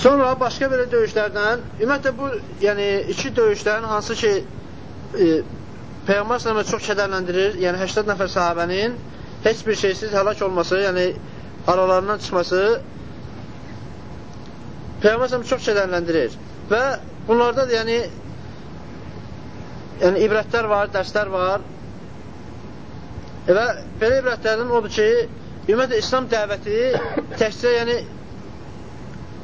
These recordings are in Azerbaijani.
Sonra başqa belə döyüşlərdən, ümumiyyətlə bu, yəni iki döyüşlərin hansı ki, e, Peyğəmbər sələmə çox kədərləndirir, yəni 80 nəfər sahabənin heç bir şeysiz həlak olması, yəni aralarından çıxması Peyğəmbər sələmə çox kədərləndirir. Və bunlarda da yəni yəni ibrətlər var, dərslər var. Və belə ibrətlərdən odur ki, ümumiyyətlə İslam dəvəti təkcə yəni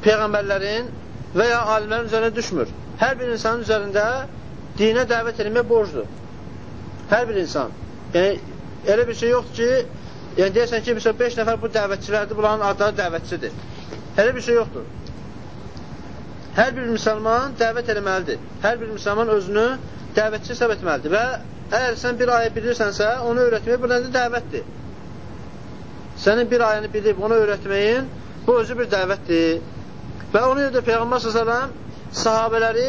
Peyğəmbərlərin və ya alimlərin üzərində düşmür. Hər bir insanın üzərində dinə dəvət etmək borcdur. Hər bir insan. Yəni, elə bir şey yoxdur ki, yəni deyəsən ki, məsələn, 5 nəfər bu dəvətçilərdir, bunların adları dəvətçidir. Elə bir şey yoxdur. Hər bir müsəlman dəvət eləməlidir. Hər bir müsəlman özünü dəvətçi hesab etməlidir və əgər sən bir ayə bilirsənsə, onu öyrətmək bu nədir? Dəvətdir. Sənin bir ayəni bilib onu öyrətməyin, bu özü bir dəvətdir. Və ona görə də Peyğəmbər s.ə.v sahabələri,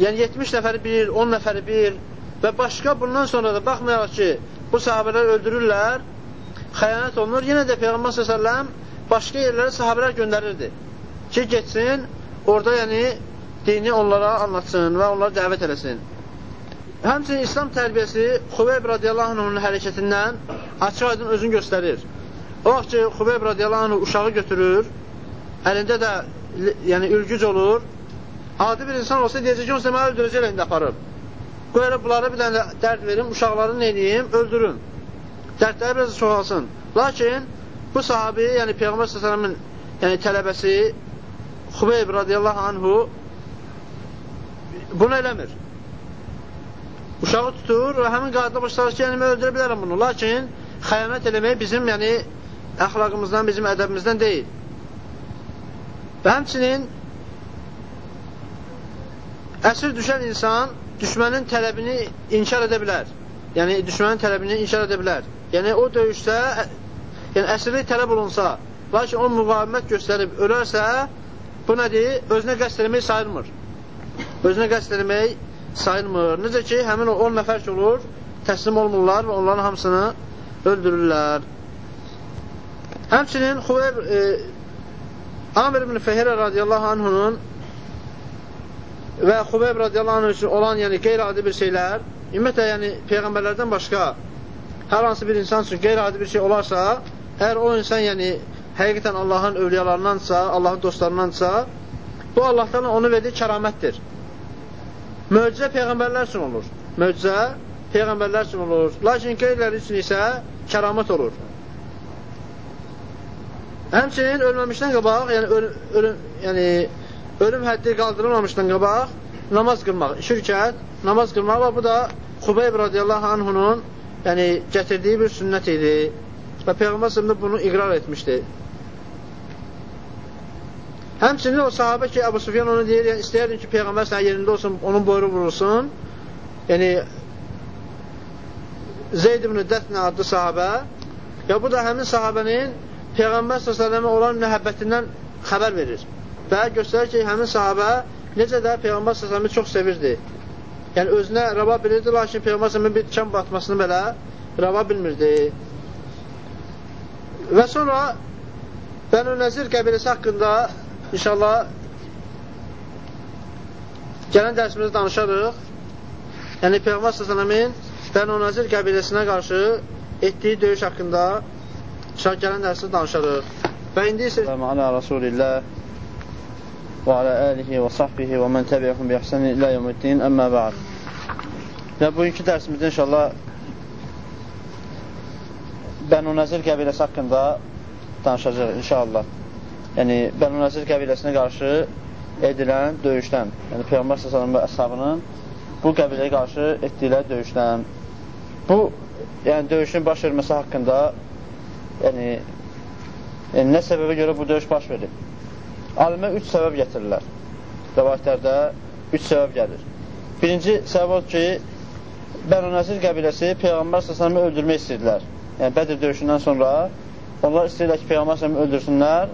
yəni 70 nəfəri bir, 10 nəfəri bir və başqa bundan sonra da baxmayaraq ki, bu sahabələr öldürürlər, xəyanət olunur, yenə də Peyğəmbər s.ə.v başqa yerlərə sahabələr göndərirdi ki, getsin, orada yəni dini onlara anlatsın və onları dəvət eləsin. Həmçinin İslam tərbiyəsi Xubeyb radiyallahu anhın hərəkətindən açıq aydın özünü göstərir. O vaxt ki, Xubeyb radiyallahu anh uşağı götürür, əlində də yəni ülgüc olur. Adi bir insan olsa deyəcək ki, onsa mənə öldürəcək əlində aparıb. Qoy elə bunlara bir dənə dərd verim, uşaqlarını nə edeyim, öldürüm. Dərdləri biraz çoxalsın. Lakin bu sahabi, yəni Peyğəmbər s.ə.v-in yəni tələbəsi Xubeyb radiyallahu anhu bunu eləmir. Uşağı tutur və həmin qadına başlar ki, yəni öldürə bilərəm bunu. Lakin xəyanət eləmək bizim yəni əxlaqımızdan, bizim ədəbimizdən deyil. Və həmçinin əsir düşən insan düşmənin tələbini inkar edə bilər. Yəni, düşmənin tələbini inkar edə bilər. Yəni, o döyüşdə yəni, əsirlik tələb olunsa, lakin o müqavimət göstərib ölərsə, bu nədir? Özünə qəst eləmək sayılmır. Özünə qəst eləmək sayılmır. Necə ki, həmin o 10 nəfər ki olur, təslim olmurlar və onların hamısını öldürürlər. Həmçinin Xuveyb e, Amir ibn Fehirə radiyallahu anhunun və Xubeyb radiyallahu anh üçün olan yəni qeyri-adi bir şeylər, ümumiyyətlə yəni Peyğəmbərlərdən başqa hər hansı bir insan üçün qeyri-adi bir şey olarsa, əgər o insan yəni həqiqətən Allahın övliyalarındansa, Allahın dostlarındansa, bu Allahdan onu verdiyi kəramətdir. Möcüzə Peyğəmbərlər üçün olur. Möcüzə Peyğəmbərlər üçün olur. Lakin qeyriləri üçün isə kəramət olur. Həmçinin ölməmişdən qabaq, yəni, öl, ölüm, yəni ölüm həddi qaldırılmamışdan qabaq namaz qılmaq, iki rükət namaz qılmaq və bu da Xubeyb radiyallahu anhunun yəni, gətirdiyi bir sünnət idi və Peyğəmbər səhəmdə bunu iqrar etmişdi. Həmçinin o sahabə ki, Əbu Sufyan onu deyir, yəni istəyərdim ki, Peyğəmbər sənə yerində olsun, onun boyru vurulsun. Yəni, Zeyd ibn Dətnə adlı sahabə və bu da həmin sahabənin Peyğəmbər s.ə.və olan məhəbbətindən xəbər verir. Və göstərir ki, həmin sahabə necə də Peyğəmbər s.ə.və çox sevirdi. Yəni, özünə rava bilirdi, lakin Peyğəmbər s.ə.və bir tikan batmasını belə rava bilmirdi. Və sonra Bənu Nəzir qəbiləsi haqqında inşallah gələn dərsimizdə danışarıq. Yəni, Peyğəmbər s.ə.və-in Bənu Nəzir qəbiləsinə qarşı etdiyi döyüş haqqında İnşallah gələn dərsi danışarıq. Və indi isə Alə Rasulillah və alə əlihi və sahbihi və mən təbiyyəkum bi əhsəni ilə yevmiddin əmmə bə'd. Və bugünkü dərsimizdə inşallah Bənu Nəzir qəbiləsi haqqında danışacaq inşallah. Yəni Bənu Nəzir qəbiləsinə qarşı edilən döyüşdən, yəni Peyğəmbər sallallahu və əshabının bu qəbiləyə qarşı etdikləri döyüşdən. Bu yəni döyüşün baş verməsi haqqında yəni, yəni nə səbəbə görə bu döyüş baş verib? Alimə üç səbəb gətirirlər. Rəvayətlərdə üç səbəb gəlir. Birinci səbəb odur ki, Bənu Nəsir qəbiləsi Peyğəmbər səsələmi öldürmək istəyirlər. Yəni, Bədir döyüşündən sonra onlar istəyirlər ki, Peyğəmbər səsələmi öldürsünlər.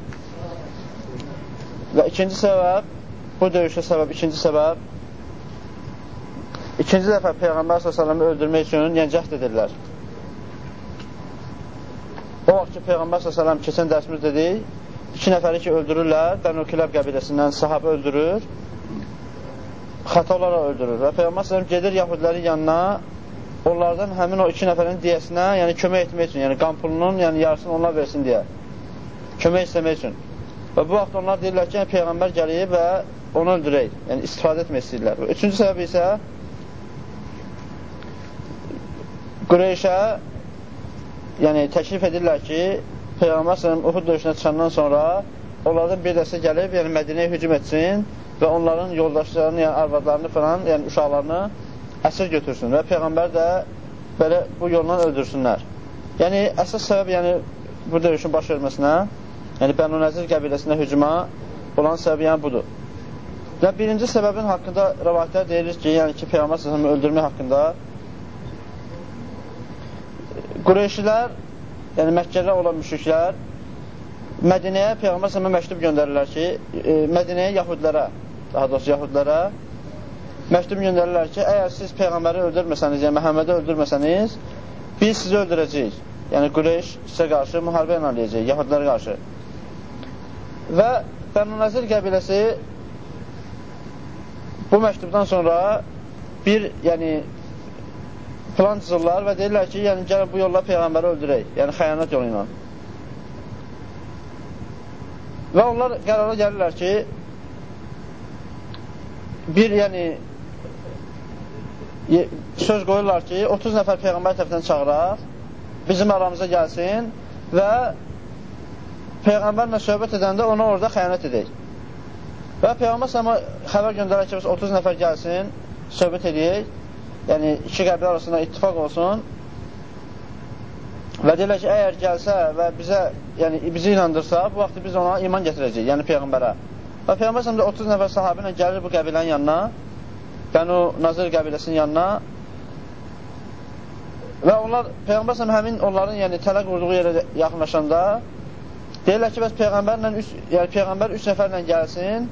Və ikinci səbəb, bu döyüşə səbəb, ikinci səbəb, ikinci dəfə Peyğəmbər səsələmi öldürmək üçün yəni cəhd edirlər. O vaxt ki, Peyğəmbər s.ə.v keçən dərsimiz dedik, iki nəfəri ki, öldürürlər, Bənu Kiləb qəbiləsindən sahabə öldürür, xəta olaraq öldürür və Peyğəmbər s.ə.v gedir yahudilərin yanına, onlardan həmin o iki nəfərin diyəsinə, yəni kömək etmək üçün, yəni qan pulunun yəni, yarısını onlar versin deyə, kömək istəmək üçün. Və bu vaxt onlar deyirlər ki, yəni, Peyğəmbər gəlib və onu öldürək, yəni istifadə etmək istəyirlər. Və üçüncü səbəb isə Qureyşə yəni təklif edirlər ki, Peyğəmbər s.ə.v Uhud döyüşünə çıxandan sonra onlardan bir dəstə gəlib, yəni Mədinəyə hücum etsin və onların yoldaşlarını, yəni arvadlarını falan, yəni uşaqlarını əsir götürsün və Peyğəmbər də belə bu yolla öldürsünlər. Yəni, əsas səbəb yəni, bu döyüşün baş verməsinə, yəni Bənu Nəzir qəbiləsinə hücuma olan səbəb yəni budur. Və birinci səbəbin haqqında rəvayətlər deyilir ki, yəni ki, Peyğəmbər səsəmi öldürmək haqqında Qureyşilər, yəni Məkkədə olan müşriklər Mədinəyə Peyğəmbər səsəmə məktub göndərirlər ki, e, Mədinəyə yahudilərə, daha doğrusu yahudilərə məktub göndərirlər ki, əgər siz Peyğəmbəri öldürməsəniz, yəni Məhəmmədi öldürməsəniz, biz sizi öldürəcəyik. Yəni Qureyş sizə qarşı müharibə eləyəcək, yahudilərə qarşı. Və Bənu Nəzir qəbiləsi bu məktubdan sonra bir, yəni plan cızırlar və deyirlər ki, yəni gəlin bu yolla Peyğəmbəri öldürək, yəni xəyanət yolu ilə. Və onlar qərara gəlirlər ki, bir, yəni söz qoyurlar ki, 30 nəfər Peyğəmbər tərəfindən çağıraq, bizim aramıza gəlsin və Peyğəmbərlə söhbət edəndə ona orada xəyanət edək. Və Peyğəmbər səhəmə xəbər göndərək ki, 30 nəfər gəlsin, söhbət edək, yəni iki qəbir arasında ittifaq olsun və deyirlər ki, əgər gəlsə və bizə, yəni bizi inandırsa, bu vaxt biz ona iman gətirəcəyik, yəni Peyğəmbərə. Və Peyğəmbər səhəmdə 30 nəfər sahabə ilə gəlir bu qəbilənin yanına, Bənu Nazir qəbiləsinin yanına və onlar Peyğəmbər səhəm həmin onların yəni tələ qurduğu yerə yaxınlaşanda deyirlər ki, bəs Peyğəmbərlə üç, yəni Peyğəmbər üç nəfərlə gəlsin,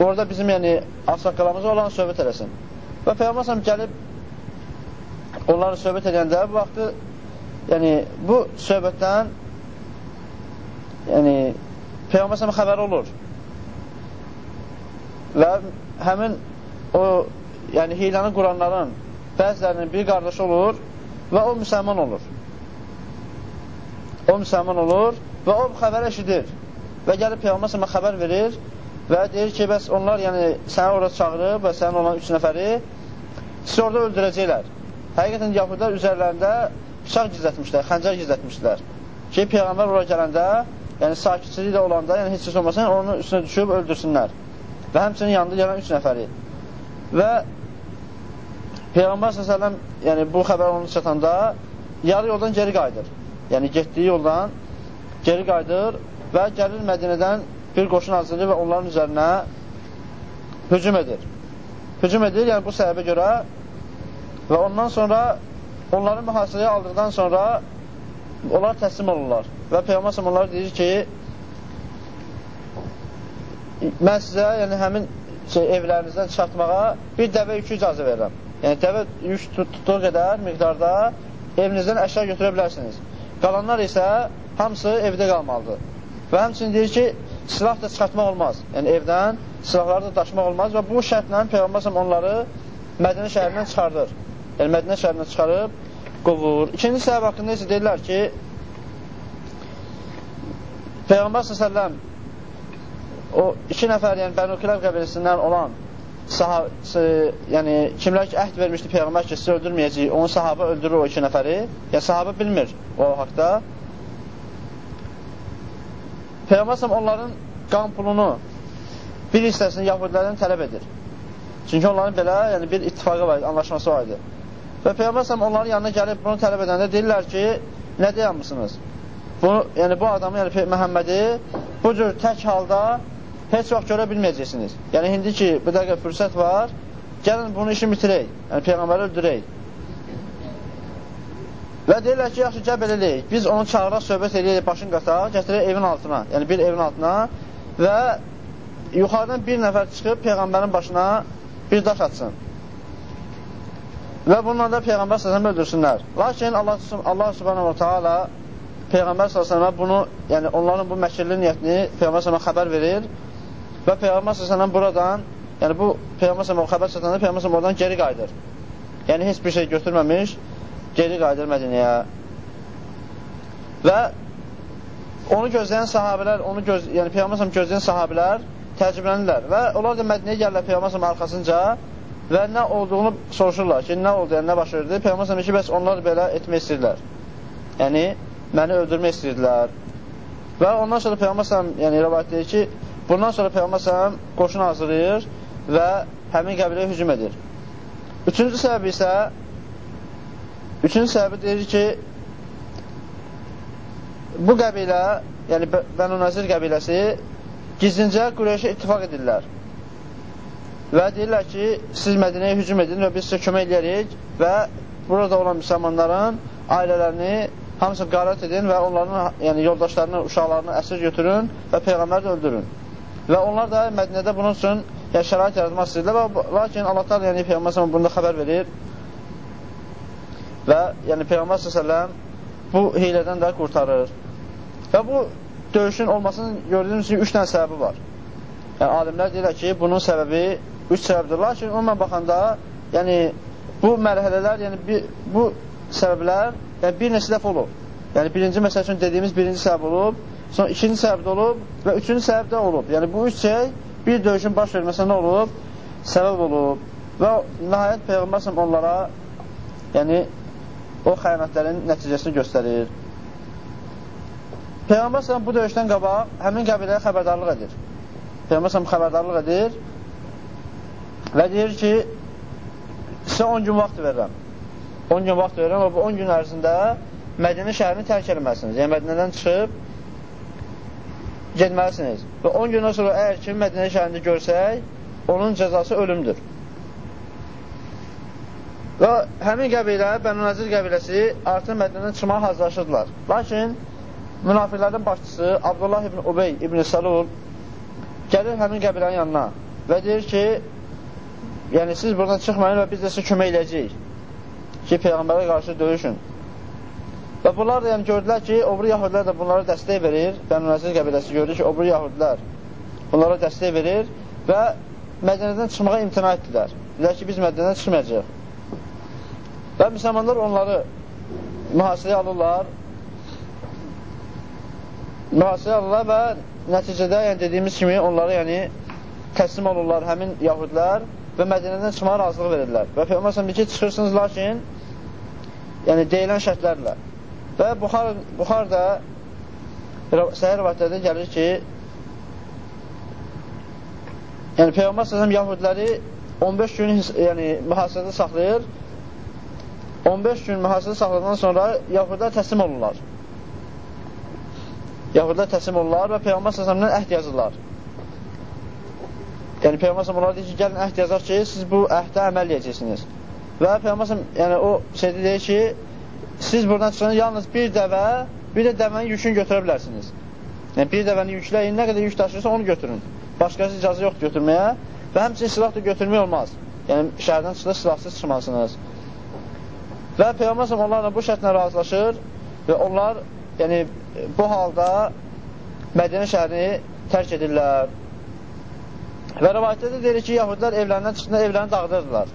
orada bizim yəni ağsaqqalamız olan söhbət eləsin. Və Peyğəmbər gəlib onları söhbət edəndə bu vaxtı yəni bu söhbətdən yəni Peyğəmbər səhəm xəbər olur və həmin o yəni hiləni quranların bəzilərinin bir qardaşı olur və o müsəlman olur. O müsəlman olur və o xəbər eşidir və gəlib Peyğəmbər xəbər verir və deyir ki, bəs onlar yəni səni orada çağırıb və sənin olan üç nəfəri sizi orada öldürəcəklər. Həqiqətən yahudlar üzərlərində bıçaq gizlətmişlər, xəncər gizlətmişlər ki, Peyğəmbər oraya gələndə, yəni sakitçilik də olanda, yəni heç kəs olmasın, onun üstünə düşüb öldürsünlər. Və həmçinin yanında gələn üç nəfəri. Və Peyğəmbər s.ə.v yəni, bu xəbər onu çatanda yarı yoldan geri qayıdır. Yəni, getdiyi yoldan geri qayıdır və gəlir Mədinədən bir qoşun hazırlayır və onların üzərinə hücum edir. Hücum edir, yəni bu səbəbə görə və ondan sonra onları mühasirəyə aldıqdan sonra onlar təslim olurlar. Və Peyğəmbər onlara deyir ki, mən sizə yəni həmin şey, evlərinizdən çıxartmağa bir dəvə yükü icazə verirəm. Yəni dəvə yük tutduğu qədər miqdarda evinizdən əşya götürə bilərsiniz. Qalanlar isə hamısı evdə qalmalıdır. Və həmçinin deyir ki, silah da çıxartmaq olmaz. Yəni evdən silahları da daşımaq olmaz və bu şərtlə Peyğəmbər onları Mədinə şəhərindən çıxardır. Yəni Mədinə şəhərindən çıxarıb qovur. İkinci səbəb haqqında isə deyirlər ki, Peyğəmbər s.ə.v o iki nəfər, yəni Bənu Kiləb qəbiləsindən olan sahab, yəni kimlər ki, əhd vermişdi Peyğəmbər ki, sizi öldürməyəcək, onu sahabə öldürür o iki nəfəri. Yəni sahabə bilmir o haqda. Peyğəmbər onların qan pulunu bir hissəsini yahudilərdən tələb edir. Çünki onların belə yəni, bir ittifaqı var, anlaşması var idi. Və Peyğəmbər onların yanına gəlib bunu tələb edəndə deyirlər ki, nə deyəmmisiniz? Bunu, yəni bu adamı, yəni Məhəmmədi bu cür tək halda heç vaxt görə bilməyəcəksiniz. Yəni, indi ki, bir dəqiqə fürsət var, gəlin bunu işi bitirək, yəni Peyğəmbəri öldürək. Və deyirlər ki, yaxşı, gəl belə eləyik. Biz onu çağıraq, söhbət eləyək, başın qataq, gətirək evin altına, yəni bir evin altına və yuxarıdan bir nəfər çıxıb Peyğəmbərin başına bir daş atsın. Və bununla da Peyğəmbər səsəmi öldürsünlər. Lakin Allah, Allah subhanahu wa ta'ala Peyğəmbər s.ə.v bunu, yəni onların bu məkirli niyyətini Peyğəmbər s.ə.v xəbər verir və Peyğəmbər s.ə.v buradan, yəni bu Peyğəmbər s.ə.v xəbər çatanda Peyğəmbər s.ə.v oradan geri qayıdır. Yəni heç bir şey götürməmiş, geri qayıdır Mədinəyə. Və onu gözləyən sahabələr, onu göz, yəni Peyğəmbər gözləyən sahabələr təəccüblənirlər və onlar da Mədinəyə gəlirlər Peyğəmbər arxasınca və nə olduğunu soruşurlar ki, nə oldu, yəni nə baş verdi? Peyğəmbər ki, bəs onlar belə etmək istəyirlər. Yəni, məni öldürmək istəyirdilər. Və ondan sonra Peyğəmbər yəni rəvayət deyir ki, bundan sonra Peyğəmbər qoşun hazırlayır və həmin qəbiləyə hücum edir. Üçüncü səbəbi isə üçüncü səbəbi deyir ki, bu qəbilə, yəni Bənu Nəzir qəbiləsi gizlincə Qureyşə ittifaq edirlər. Və deyirlər ki, siz Mədinəyə hücum edin və biz sizə kömək edərik və burada olan müsəlmanların ailələrini hamısını qarət edin və onların yəni, yoldaşlarını, uşaqlarını əsir götürün və Peyğəmbəri də öldürün. Və onlar da Mədinədə bunun üçün yəni, şərait yaratmaq istəyirlər lakin Allah da yəni, Peyğəmbər bunda xəbər verir və yəni, Peyğəmbər s.ə.v bu hilədən də qurtarır. Və bu döyüşün olmasının gördüyünüz kimi üç dənə səbəbi var. Yəni, alimlər deyirlər ki, bunun səbəbi üç səbəbdir. Lakin onunla baxanda, yəni, bu mərhələlər, yəni, bir, bu səbəblər yəni bir neçə dəfə olub. Yəni birinci məsəl üçün dediyimiz birinci səbəb olub, sonra ikinci səbəb də olub və üçüncü səbəb də olub. Yəni bu üç şey bir döyüşün baş verməsinə nə olub? Səbəb olub. Və nəhayət Peyğəmbər onlara yəni o xəyanətlərin nəticəsini göstərir. Peyğəmbər bu döyüşdən qabaq həmin qəbiləyə xəbərdarlıq edir. Peyğəmbər xəbərdarlıq edir və deyir ki, sizə 10 gün vaxt verirəm. 10 gün vaxt verirəm və bu 10 gün ərzində Mədinə şəhərini tərk etməlisiniz. Yəni Mədinədən çıxıb getməlisiniz. Və 10 gündən sonra əgər kim Mədinə şəhərində görsək, onun cəzası ölümdür. Və həmin qəbilə, Bənu Nəzir qəbiləsi artıq Mədinədən çıxmağa hazırlaşırdılar. Lakin münafiqlərin başçısı Abdullah ibn Ubey ibn Salul gəlir həmin qəbilənin yanına və deyir ki, yəni siz buradan çıxmayın və biz də sizə kömək eləyəcəyik ki, Peyğəmbərə qarşı döyüşün. Və bunlar da yəni, gördülər ki, o biri yahudilər də bunlara dəstək verir. Bənu Nəzir qəbiləsi gördü ki, o biri yahudilər bunlara dəstək verir və Mədənədən çıxmağa imtina etdilər. Dedilər ki, biz Mədənədən çıxmayacaq. Və müsəlmanlar onları mühasirəyə alırlar. Mühasirəyə alırlar və nəticədə yəni, dediyimiz kimi onları yəni, təslim olurlar həmin yahudlər və Mədinədən çıxmağa razılıq verirlər. Və Peyğəmbər sallallahu ki, çıxırsınız lakin yəni deyilən şərtlərlə. Və Buxar Buxar da səhər rivayətlərdə gəlir ki, yəni Peyğəmbər sallallahu yahudiləri 15 gün yəni mühasirədə saxlayır. 15 gün mühasirədə saxladıqdan sonra yahudilər təslim olurlar. Yahudilər təslim olurlar və Peyğəmbər sallallahu əhd yazırlar. Yəni Peyğəmbər onlara deyir ki, gəlin əhd yazaq ki, siz bu əhdə əməl edəcəksiniz. Və Peyğəmbər yəni o şeydə deyir ki, siz buradan çıxın yalnız bir dəvə, bir də dəvənin yükünü götürə bilərsiniz. Yəni bir dəvəni yükləyin, nə qədər yük daşıyırsa onu götürün. Başqası icazə yoxdur götürməyə və həmçinin silah da götürmək olmaz. Yəni şəhərdən çıxda silahsız çıxmalısınız. Və Peyğəmbər onlarla bu şərtlə razılaşır və onlar yəni bu halda Mədinə şəhərini tərk edirlər. Və rəvayətdə də deyir ki, yahudilər evlərindən çıxdığında evlərini dağıdırdılar.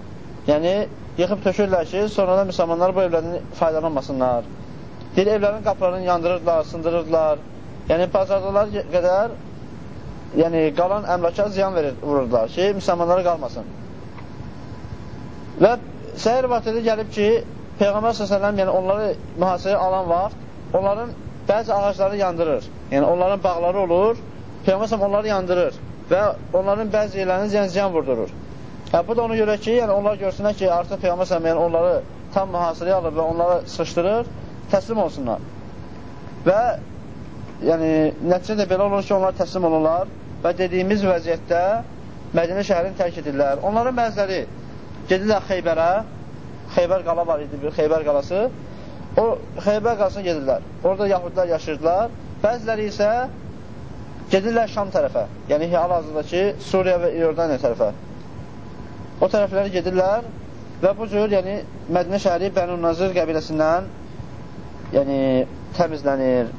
Yəni, yıxıb tökürlər ki, sonra da müsəlmanlar bu evlərdən faydalanmasınlar. Deyir, evlərin qapılarını yandırırdılar, sındırırdılar. Yəni, bazardalar qədər yəni, qalan əmlaka ziyan verir, vururdular ki, müsəlmanlara qalmasın. Və səhər vaxtında gəlib ki, Peyğəmbər s.ə.v yəni onları mühasirəyə alan vaxt onların bəzi ağacları yandırır. Yəni onların bağları olur, Peyğəmbər onları yandırır və onların bəzi yerlərini yəni, ziyan vurdurur. Hə, bu da ona görə ki, yəni onlar görsünlər ki, artıq Peyğəmbər səhəm yəni, onları tam mühasirəyə alır və onları sıxışdırır, təslim olsunlar. Və yəni, nəticə də belə olur ki, onlar təslim olurlar və dediyimiz vəziyyətdə Mədinə şəhərini tərk edirlər. Onların bəziləri gedirlər Xeybərə, Xeybər qala var idi, bir Xeybər qalası. O Xeybər qalasına gedirlər. Orada yahudlar yaşayırdılar. Bəziləri isə gedirlər Şam tərəfə, yəni hal-hazırdakı Suriya və İordaniya tərəfə. O tərəfləri gedirlər və bu cür yəni Mədinə şəhəri Bənu Nazır qəbiləsindən yəni təmizlənir